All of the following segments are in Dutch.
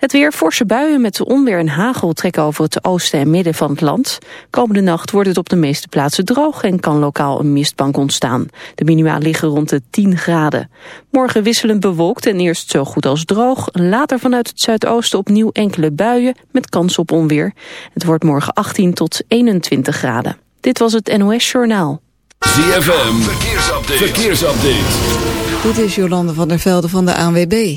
Het weer forse buien met onweer en hagel trekken over het oosten en midden van het land. Komende nacht wordt het op de meeste plaatsen droog en kan lokaal een mistbank ontstaan. De minima liggen rond de 10 graden. Morgen wisselend bewolkt en eerst zo goed als droog. Later vanuit het zuidoosten opnieuw enkele buien met kans op onweer. Het wordt morgen 18 tot 21 graden. Dit was het NOS Journaal. ZFM, verkeersupdate. verkeersupdate. Dit is Jolande van der Velde van de ANWB.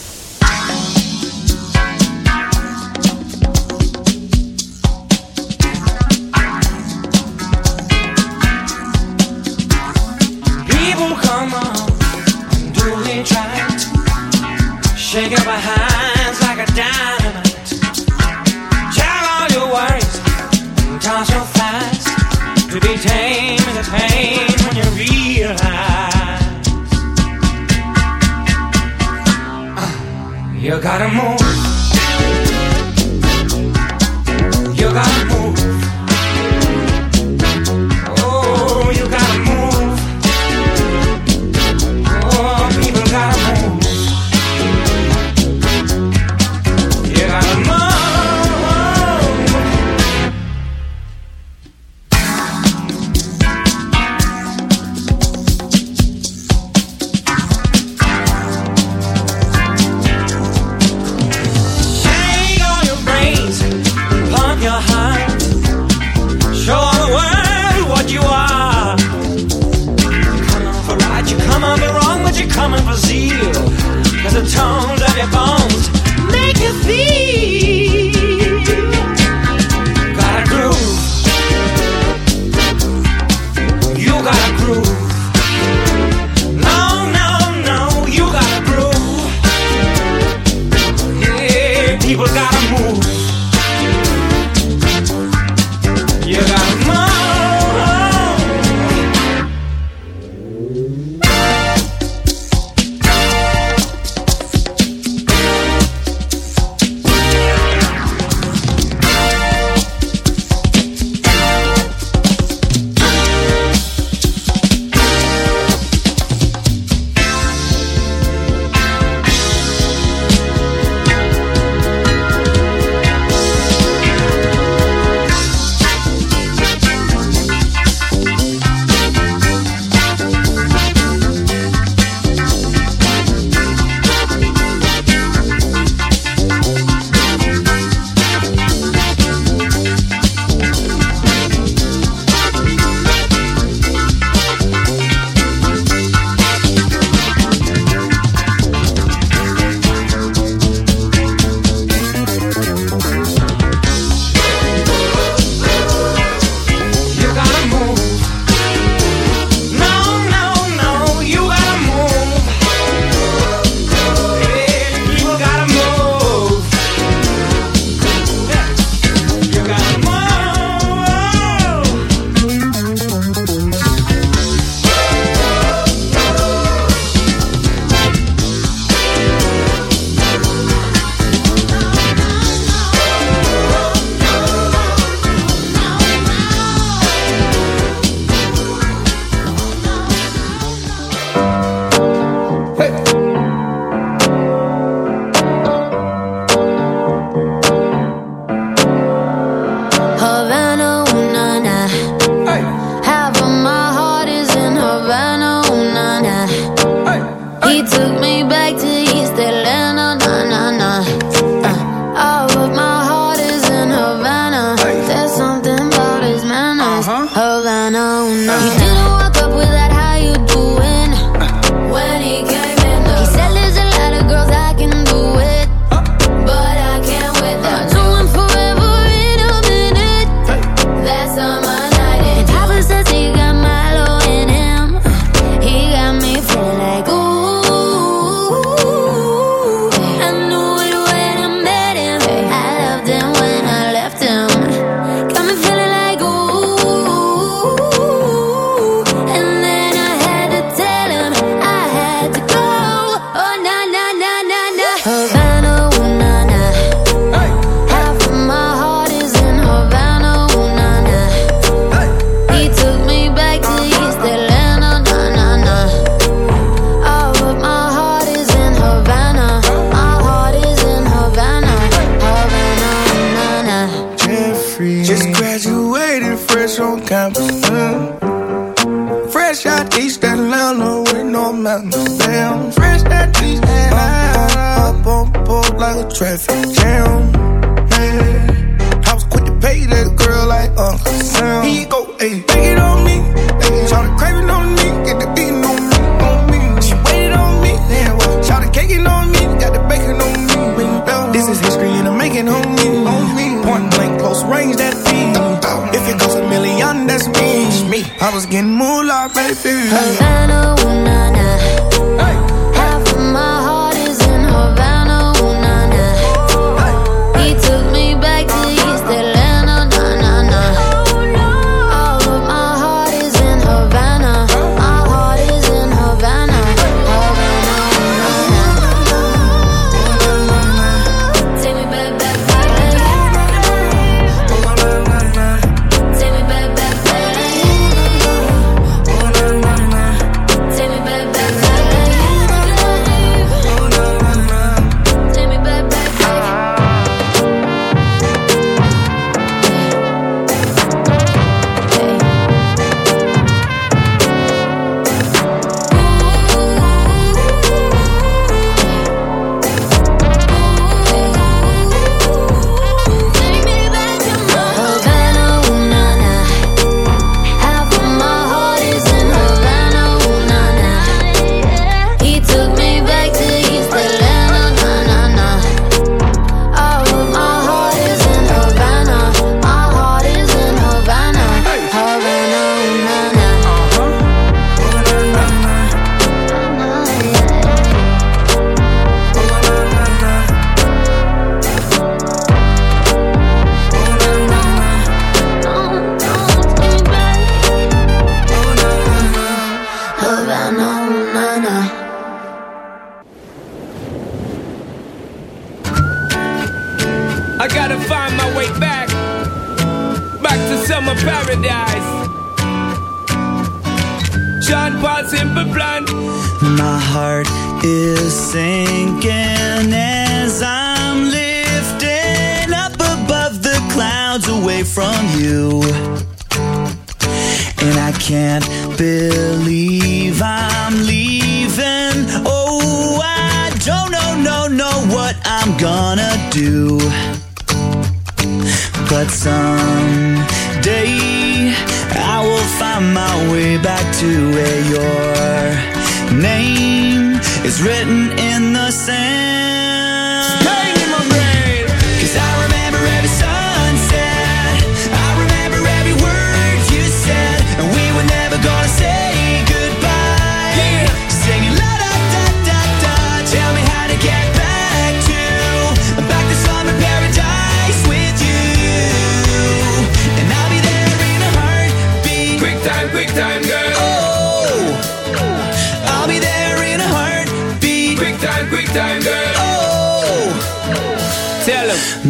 Take your our hands like a dynamite. Tell all your worries, toss your fights to be taken.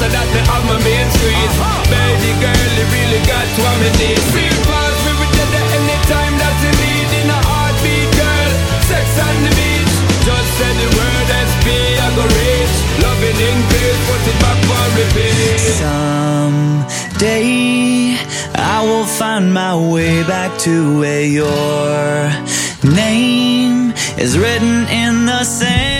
so that they have my main street. Baby girl, you really got what me need. Feel past me with the anytime that you need. In a heartbeat, girl, sex on the beach. Just say the word SP, I go reach. Loving in peace, put it back for repeat. Someday I will find my way back to where your name is written in the sand.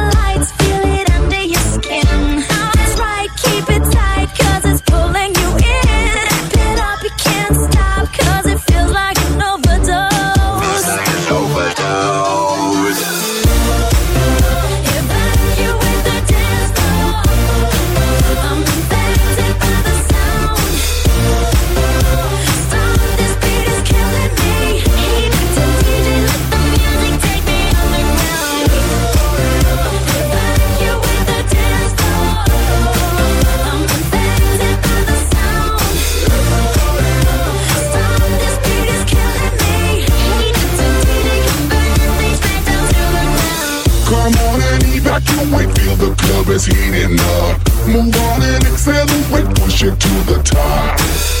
is heating up. Move on and excel accelerate, push it to the top.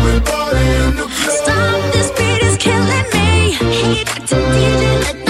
Everybody in the club. Stop, this beat is killing me. Heat to DJ,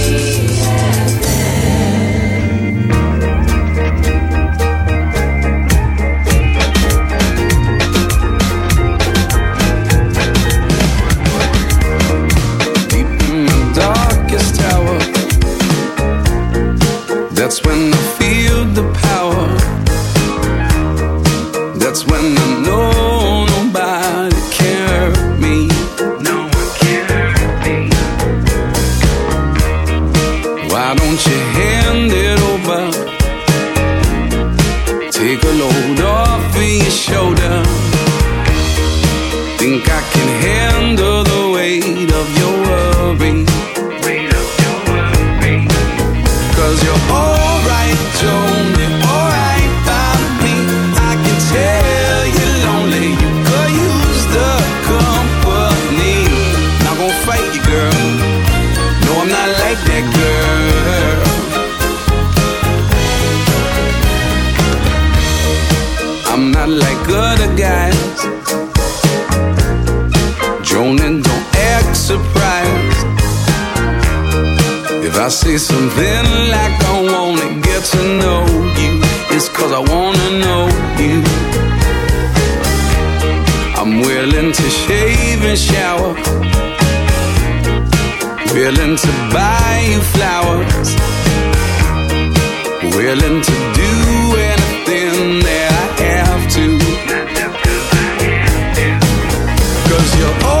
that's when the say something like I wanna get to know you, it's cause I wanna know you. I'm willing to shave and shower, willing to buy you flowers, willing to do anything that I have to. Cause you're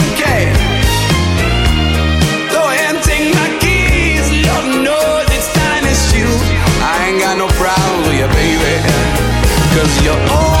Cause you're alright,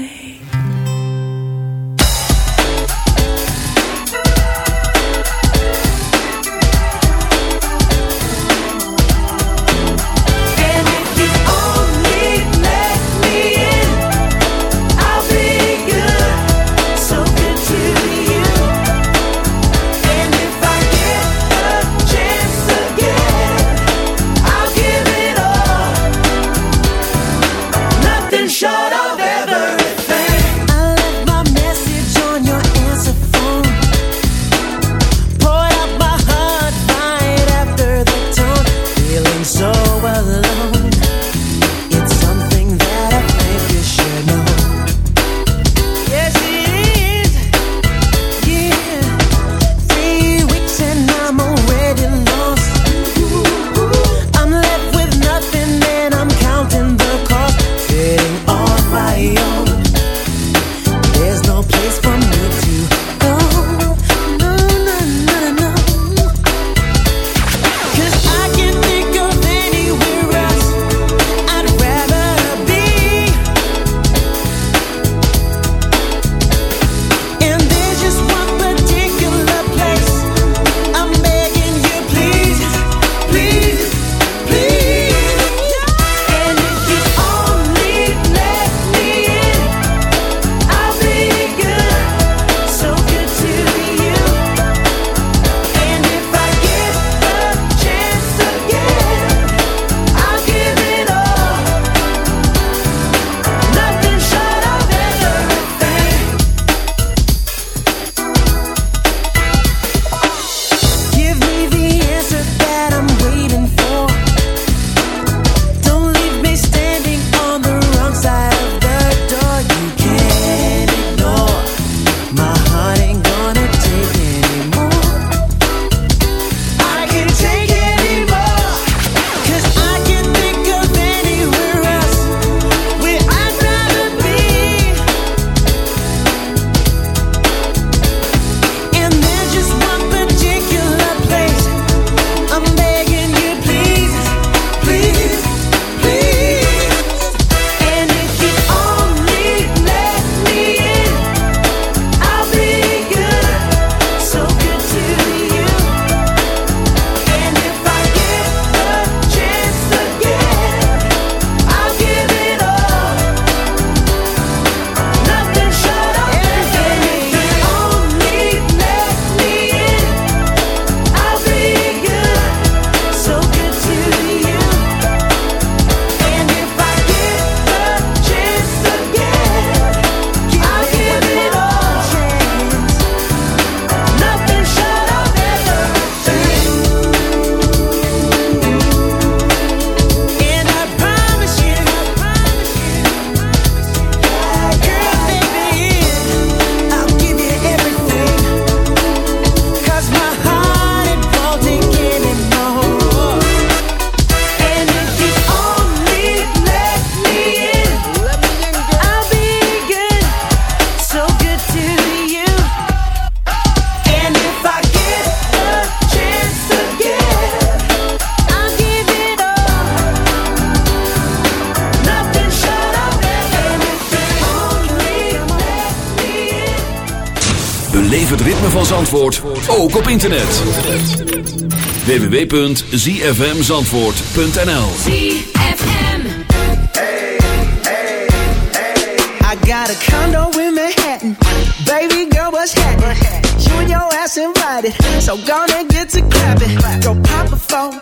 van Zandvoort ook op internet. www.zfmzandvoort.nl I got a condo in Manhattan. Baby girl, what's happening? You and your ass invited. So gonna get to clapping. Go pop a phone.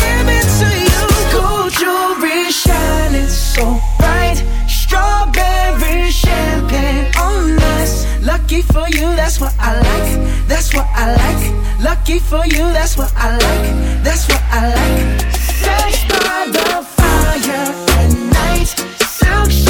give it to you. Gold jewelry shining so bright, strawberry champagne on us. Lucky for you, that's what I like. That's what I like. Lucky for you, that's what I like. That's what I like. Sex by the fire at night, silk.